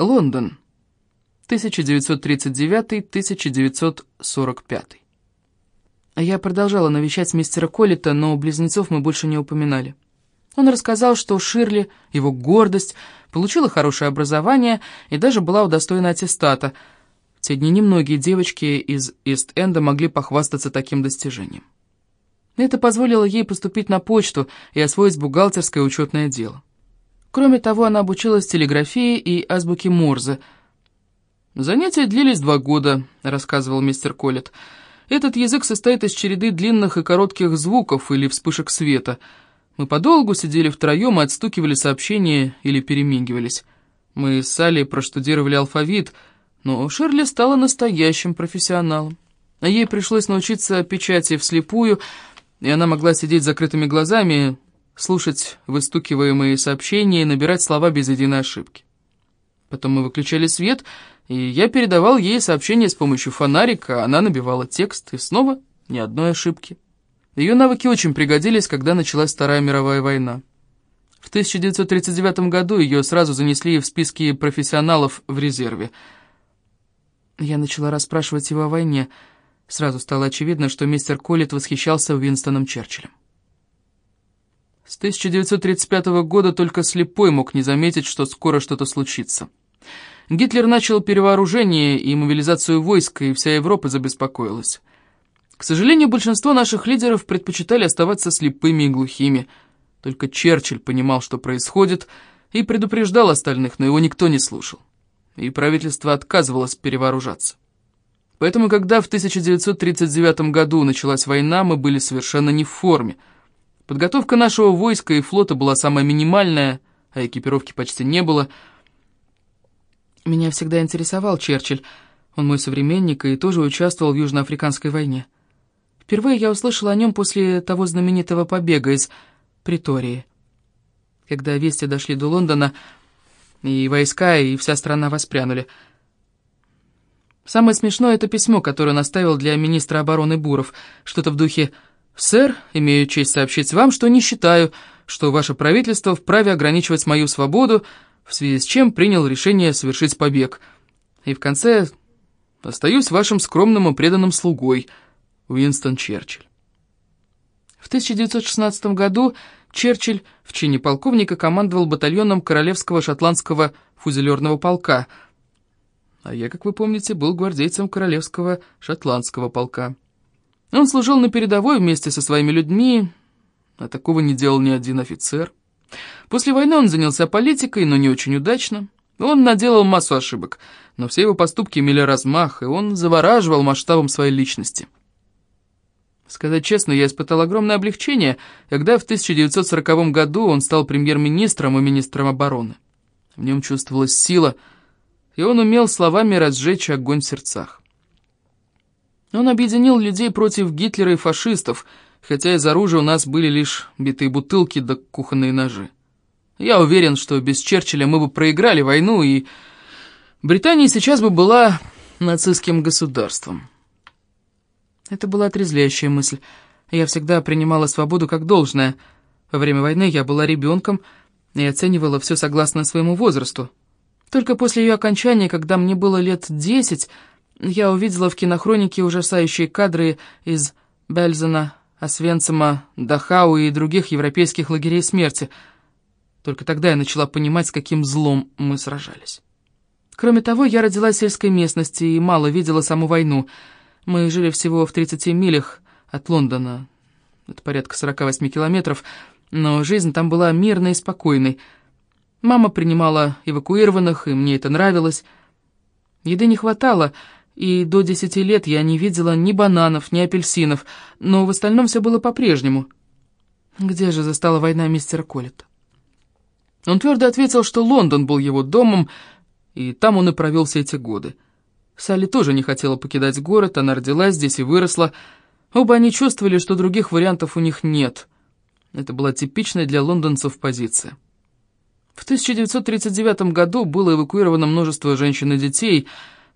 Лондон. 1939-1945. Я продолжала навещать мистера Коллета, но близнецов мы больше не упоминали. Он рассказал, что Ширли, его гордость, получила хорошее образование и даже была удостоена аттестата. В те дни немногие девочки из Ист-Энда могли похвастаться таким достижением. Это позволило ей поступить на почту и освоить бухгалтерское учетное дело. Кроме того, она обучилась телеграфии и азбуке Морзе – «Занятия длились два года», — рассказывал мистер Коллет. «Этот язык состоит из череды длинных и коротких звуков или вспышек света. Мы подолгу сидели втроем и отстукивали сообщения или перемигивались. Мы с Салли проштудировали алфавит, но Шерли стала настоящим профессионалом. Ей пришлось научиться печати вслепую, и она могла сидеть с закрытыми глазами, слушать выстукиваемые сообщения и набирать слова без единой ошибки. Потом мы выключали свет — и я передавал ей сообщение с помощью фонарика, она набивала текст, и снова ни одной ошибки. Ее навыки очень пригодились, когда началась Вторая мировая война. В 1939 году ее сразу занесли в списки профессионалов в резерве. Я начала расспрашивать его о войне. Сразу стало очевидно, что мистер Коллетт восхищался Уинстоном Черчиллем. С 1935 года только слепой мог не заметить, что скоро что-то случится. Гитлер начал перевооружение и мобилизацию войск, и вся Европа забеспокоилась. К сожалению, большинство наших лидеров предпочитали оставаться слепыми и глухими. Только Черчилль понимал, что происходит, и предупреждал остальных, но его никто не слушал. И правительство отказывалось перевооружаться. Поэтому, когда в 1939 году началась война, мы были совершенно не в форме. Подготовка нашего войска и флота была самая минимальная, а экипировки почти не было – меня всегда интересовал Черчилль. Он мой современник и тоже участвовал в Южноафриканской войне. Впервые я услышала о нем после того знаменитого побега из Притории. Когда вести дошли до Лондона, и войска, и вся страна воспрянули. Самое смешное — это письмо, которое он оставил для министра обороны Буров. Что-то в духе «Сэр, имею честь сообщить вам, что не считаю, что ваше правительство вправе ограничивать мою свободу, в связи с чем принял решение совершить побег. И в конце остаюсь вашим скромным и преданным слугой, Уинстон Черчилль. В 1916 году Черчилль в чине полковника командовал батальоном Королевского шотландского фузелерного полка, а я, как вы помните, был гвардейцем Королевского шотландского полка. Он служил на передовой вместе со своими людьми, а такого не делал ни один офицер. После войны он занялся политикой, но не очень удачно. Он наделал массу ошибок, но все его поступки имели размах, и он завораживал масштабом своей личности. Сказать честно, я испытал огромное облегчение, когда в 1940 году он стал премьер-министром и министром обороны. В нем чувствовалась сила, и он умел словами разжечь огонь в сердцах. Он объединил людей против Гитлера и фашистов, хотя из оружия у нас были лишь битые бутылки да кухонные ножи. Я уверен, что без Черчилля мы бы проиграли войну, и Британия сейчас бы была нацистским государством. Это была отрезвляющая мысль. Я всегда принимала свободу как должное. Во время войны я была ребенком и оценивала все согласно своему возрасту. Только после ее окончания, когда мне было лет десять, я увидела в кинохронике ужасающие кадры из Бельзена, Освенцима, Дахау и других европейских лагерей смерти — только тогда я начала понимать, с каким злом мы сражались. Кроме того, я родилась в сельской местности и мало видела саму войну. Мы жили всего в 30 милях от Лондона, это порядка 48 километров, но жизнь там была мирной и спокойной. Мама принимала эвакуированных, и мне это нравилось. Еды не хватало, и до 10 лет я не видела ни бананов, ни апельсинов, но в остальном все было по-прежнему. Где же застала война мистера Коллетта? Он твердо ответил, что Лондон был его домом, и там он и провел все эти годы. Салли тоже не хотела покидать город, она родилась здесь и выросла. Оба они чувствовали, что других вариантов у них нет. Это была типичная для лондонцев позиция. В 1939 году было эвакуировано множество женщин и детей,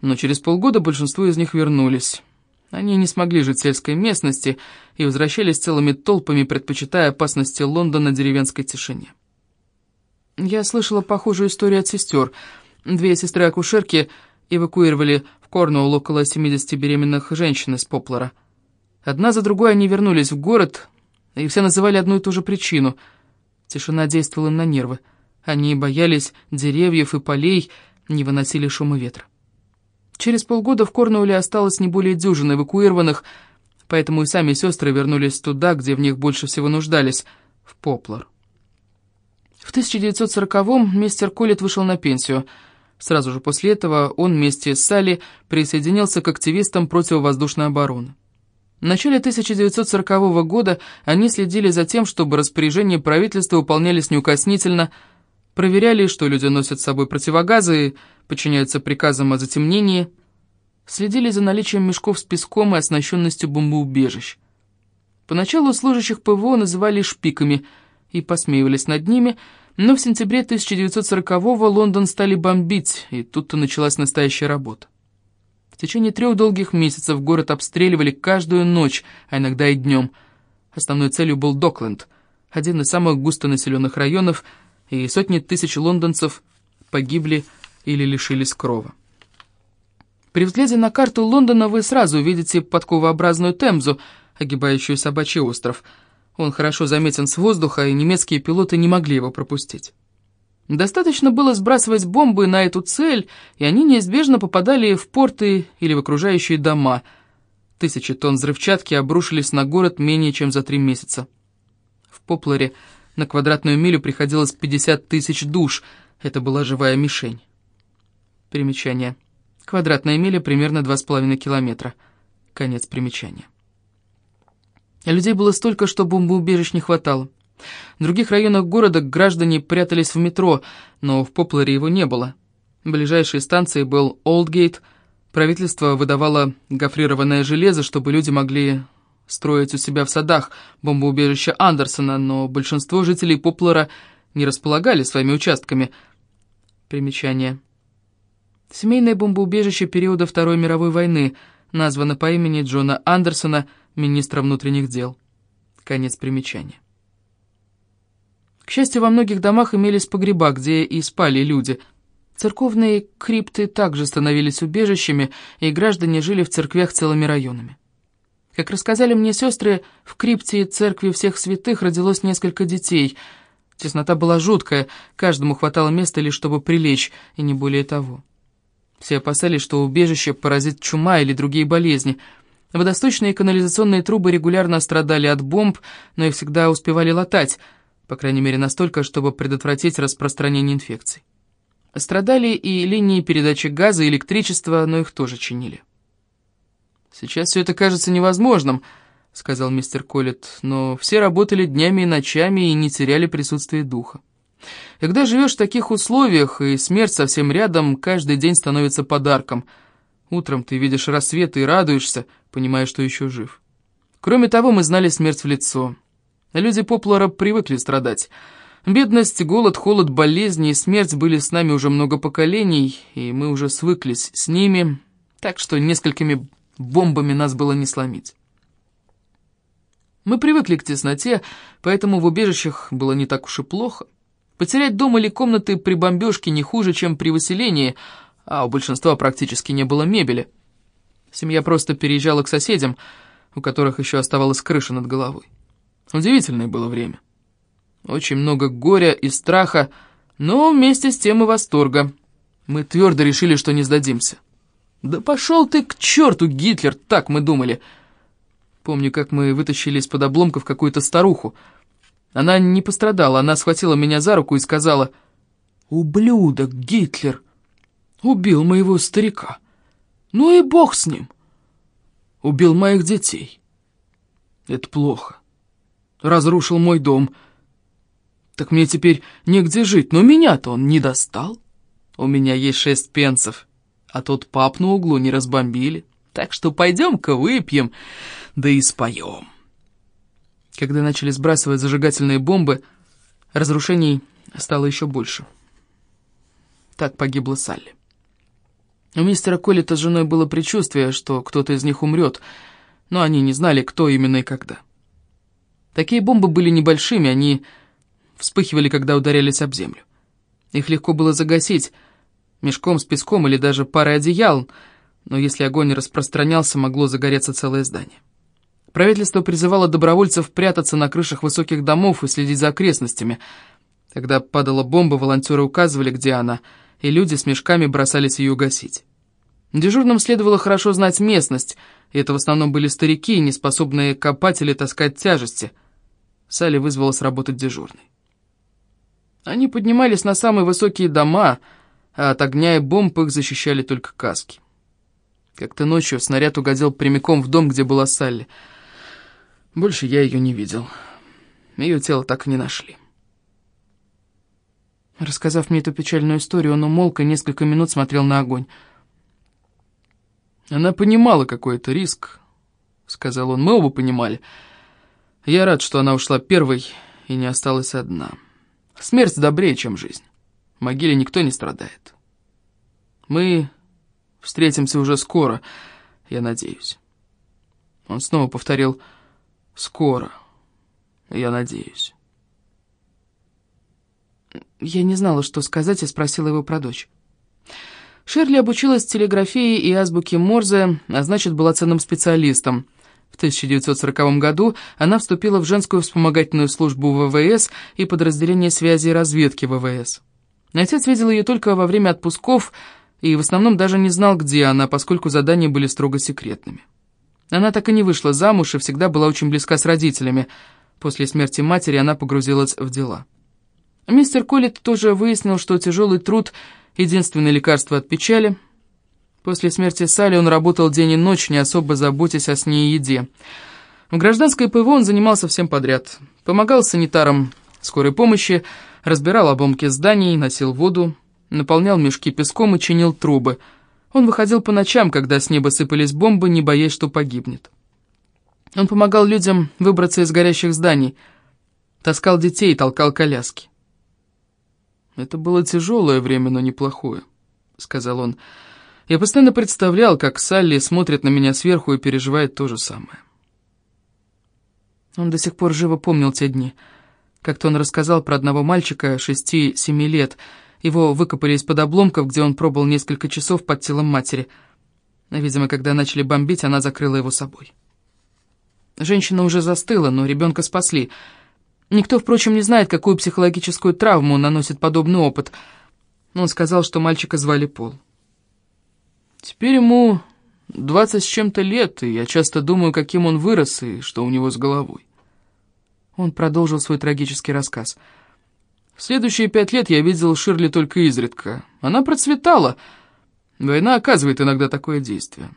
но через полгода большинство из них вернулись. Они не смогли жить в сельской местности и возвращались целыми толпами, предпочитая опасности Лондона деревенской тишине. Я слышала похожую историю от сестер. Две сестры-акушерки эвакуировали в Корнуолл около 70 беременных женщин из Поплара. Одна за другой они вернулись в город, и все называли одну и ту же причину. Тишина действовала на нервы. Они боялись деревьев и полей, не выносили шума ветра. Через полгода в Корнуолле осталось не более дюжины эвакуированных, поэтому и сами сестры вернулись туда, где в них больше всего нуждались, в Поплар. В 1940-м мистер Коллет вышел на пенсию. Сразу же после этого он вместе с Салли присоединился к активистам противовоздушной обороны. В начале 1940 года они следили за тем, чтобы распоряжения правительства выполнялись неукоснительно, проверяли, что люди носят с собой противогазы и подчиняются приказам о затемнении, следили за наличием мешков с песком и оснащенностью бомбоубежищ. Поначалу служащих ПВО называли шпиками и посмеивались над ними, но в сентябре 1940-го Лондон стали бомбить, и тут-то началась настоящая работа. В течение трех долгих месяцев город обстреливали каждую ночь, а иногда и днем. Основной целью был Докленд, один из самых густонаселенных районов, и сотни тысяч лондонцев погибли или лишились крова. При взгляде на карту Лондона вы сразу увидите подковообразную Темзу, огибающую собачий остров. Он хорошо заметен с воздуха, и немецкие пилоты не могли его пропустить. Достаточно было сбрасывать бомбы на эту цель, и они неизбежно попадали в порты или в окружающие дома. Тысячи тонн взрывчатки обрушились на город менее чем за три месяца. В Попларе на квадратную милю приходилось 50 тысяч душ. Это была живая мишень. Примечание. Квадратная миля примерно 2,5 километра. Конец примечания. Людей было столько, что бомбоубежищ не хватало. В других районах города граждане прятались в метро, но в Попларе его не было. Ближайшей станцией был Олдгейт. Правительство выдавало гофрированное железо, чтобы люди могли строить у себя в садах бомбоубежище Андерсона, но большинство жителей Поплара не располагали своими участками. Примечание. Семейное бомбоубежище периода Второй мировой войны названо по имени Джона Андерсона, министра внутренних дел. Конец примечания. К счастью, во многих домах имелись погреба, где и спали люди. Церковные крипты также становились убежищами, и граждане жили в церквях целыми районами. Как рассказали мне сестры, в крипте церкви всех святых родилось несколько детей. Теснота была жуткая, каждому хватало места лишь чтобы прилечь, и не более того. Все опасались, что убежище поразит чума или другие болезни. Водосточные и канализационные трубы регулярно страдали от бомб, но их всегда успевали латать — по крайней мере настолько, чтобы предотвратить распространение инфекций. Страдали и линии передачи газа и электричества, но их тоже чинили. «Сейчас все это кажется невозможным», — сказал мистер Коллетт, «но все работали днями и ночами и не теряли присутствие духа. Когда живешь в таких условиях, и смерть совсем рядом, каждый день становится подарком. Утром ты видишь рассвет и радуешься, понимая, что еще жив. Кроме того, мы знали смерть в лицо». Люди Поплара привыкли страдать. Бедность, голод, холод, болезни и смерть были с нами уже много поколений, и мы уже свыклись с ними, так что несколькими бомбами нас было не сломить. Мы привыкли к тесноте, поэтому в убежищах было не так уж и плохо. Потерять дом или комнаты при бомбежке не хуже, чем при выселении, а у большинства практически не было мебели. Семья просто переезжала к соседям, у которых еще оставалась крыша над головой. Удивительное было время. Очень много горя и страха, но вместе с тем и восторга. Мы твердо решили, что не сдадимся. «Да пошел ты к черту, Гитлер!» — так мы думали. Помню, как мы вытащили из-под обломков какую-то старуху. Она не пострадала, она схватила меня за руку и сказала, «Ублюдок, Гитлер! Убил моего старика! Ну и бог с ним! Убил моих детей! Это плохо!» разрушил мой дом. Так мне теперь негде жить, но меня-то он не достал. У меня есть шесть пенсов, а тот пап на углу не разбомбили. Так что пойдем-ка выпьем, да и споем. Когда начали сбрасывать зажигательные бомбы, разрушений стало еще больше. Так погибла Салли. У мистера Коллета с женой было предчувствие, что кто-то из них умрет, но они не знали, кто именно и когда. Такие бомбы были небольшими, они вспыхивали, когда ударялись об землю. Их легко было загасить. мешком с песком или даже парой одеял, но если огонь распространялся, могло загореться целое здание. Правительство призывало добровольцев прятаться на крышах высоких домов и следить за окрестностями. Когда падала бомба, волонтеры указывали, где она, и люди с мешками бросались ее гасить. Дежурным следовало хорошо знать местность, и это в основном были старики, не способные копать или таскать тяжести. Салли вызвала сработать дежурной. Они поднимались на самые высокие дома, а от огня и бомб их защищали только каски. Как-то ночью снаряд угодил прямиком в дом, где была Салли. Больше я ее не видел. Ее тело так и не нашли. Рассказав мне эту печальную историю, он умолк и несколько минут смотрел на огонь. Она понимала, какой это риск, — сказал он. Мы оба понимали. Я рад, что она ушла первой и не осталась одна. Смерть добрее, чем жизнь. В могиле никто не страдает. Мы встретимся уже скоро, я надеюсь. Он снова повторил «скоро, я надеюсь». Я не знала, что сказать, и спросила его про дочь. Шерли обучилась телеграфии и азбуке Морзе, а значит, была ценным специалистом. В 1940 году она вступила в женскую вспомогательную службу ВВС и подразделение связи и разведки ВВС. Отец видел ее только во время отпусков и в основном даже не знал, где она, поскольку задания были строго секретными. Она так и не вышла замуж и всегда была очень близка с родителями. После смерти матери она погрузилась в дела. Мистер Коллетт тоже выяснил, что тяжелый труд – единственное лекарство от печали. После смерти Салли он работал день и ночь, не особо заботясь о сне и еде. В гражданской ПВО он занимался всем подряд. Помогал санитарам скорой помощи, разбирал обломки зданий, носил воду, наполнял мешки песком и чинил трубы. Он выходил по ночам, когда с неба сыпались бомбы, не боясь, что погибнет. Он помогал людям выбраться из горящих зданий, таскал детей, толкал коляски. «Это было тяжелое время, но неплохое», — сказал он. «Я постоянно представлял, как Салли смотрит на меня сверху и переживает то же самое». Он до сих пор живо помнил те дни. Как-то он рассказал про одного мальчика шести-семи лет. Его выкопали из-под обломков, где он пробыл несколько часов под телом матери. Видимо, когда начали бомбить, она закрыла его собой. Женщина уже застыла, но ребенка спасли — Никто, впрочем, не знает, какую психологическую травму наносит подобный опыт. Он сказал, что мальчика звали Пол. Теперь ему двадцать с чем-то лет, и я часто думаю, каким он вырос и что у него с головой. Он продолжил свой трагический рассказ. В следующие пять лет я видел Ширли только изредка. Она процветала. Война оказывает иногда такое действие.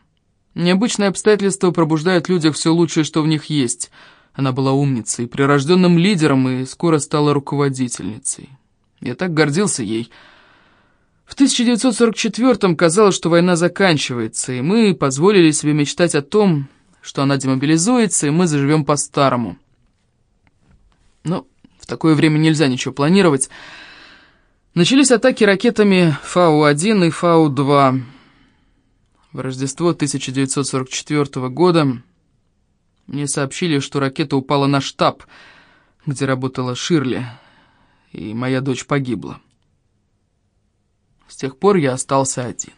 Необычные обстоятельства пробуждают в людях все лучшее, что в них есть — она была умницей, прирожденным лидером и скоро стала руководительницей. Я так гордился ей. В 1944-м казалось, что война заканчивается, и мы позволили себе мечтать о том, что она демобилизуется, и мы заживем по-старому. Но такое время нельзя ничего планировать. Начались атаки ракетами Фау-1 и Фау-2. В Рождество 1944 года мне сообщили, что ракета упала на штаб, где работала Ширли, и моя дочь погибла. С тех пор я остался один.